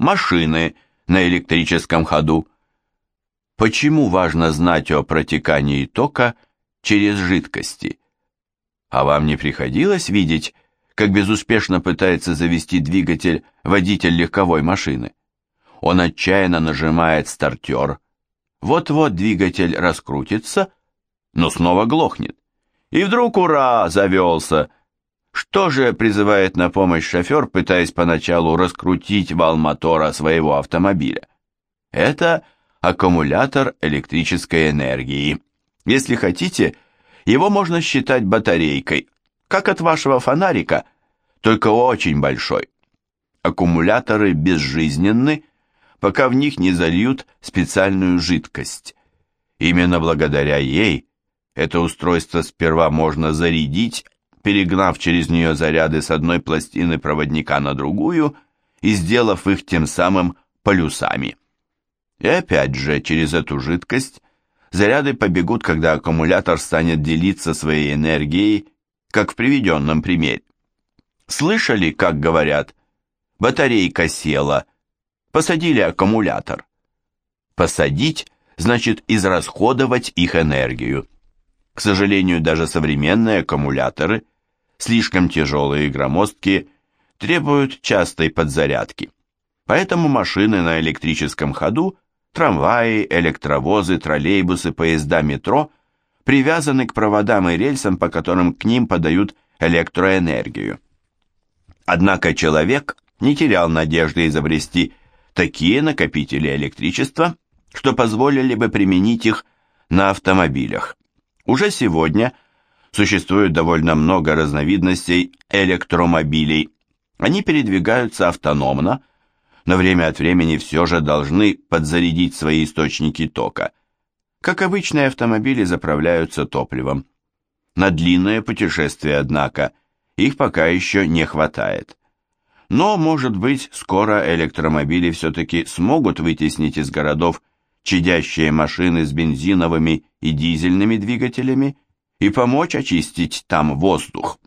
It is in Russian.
машины на электрическом ходу. Почему важно знать о протекании тока через жидкости? А вам не приходилось видеть, как безуспешно пытается завести двигатель водитель легковой машины? Он отчаянно нажимает стартер. Вот-вот двигатель раскрутится, но снова глохнет. И вдруг, ура, завелся. Что же призывает на помощь шофер, пытаясь поначалу раскрутить вал мотора своего автомобиля? Это аккумулятор электрической энергии. Если хотите, его можно считать батарейкой, как от вашего фонарика, только очень большой. Аккумуляторы безжизненны, пока в них не зальют специальную жидкость. Именно благодаря ей это устройство сперва можно зарядить, перегнав через нее заряды с одной пластины проводника на другую и сделав их тем самым полюсами. И опять же, через эту жидкость заряды побегут, когда аккумулятор станет делиться своей энергией, как в приведенном примере. Слышали, как говорят, батарейка села, посадили аккумулятор. Посадить значит израсходовать их энергию. К сожалению, даже современные аккумуляторы, слишком тяжелые и громоздкие, требуют частой подзарядки. Поэтому машины на электрическом ходу, трамваи, электровозы, троллейбусы, поезда метро привязаны к проводам и рельсам, по которым к ним подают электроэнергию. Однако человек не терял надежды изобрести такие накопители электричества, что позволили бы применить их на автомобилях. Уже сегодня существует довольно много разновидностей электромобилей. Они передвигаются автономно, но время от времени все же должны подзарядить свои источники тока. Как обычные автомобили заправляются топливом. На длинное путешествие, однако, их пока еще не хватает. Но, может быть, скоро электромобили все-таки смогут вытеснить из городов чадящие машины с бензиновыми и дизельными двигателями и помочь очистить там воздух.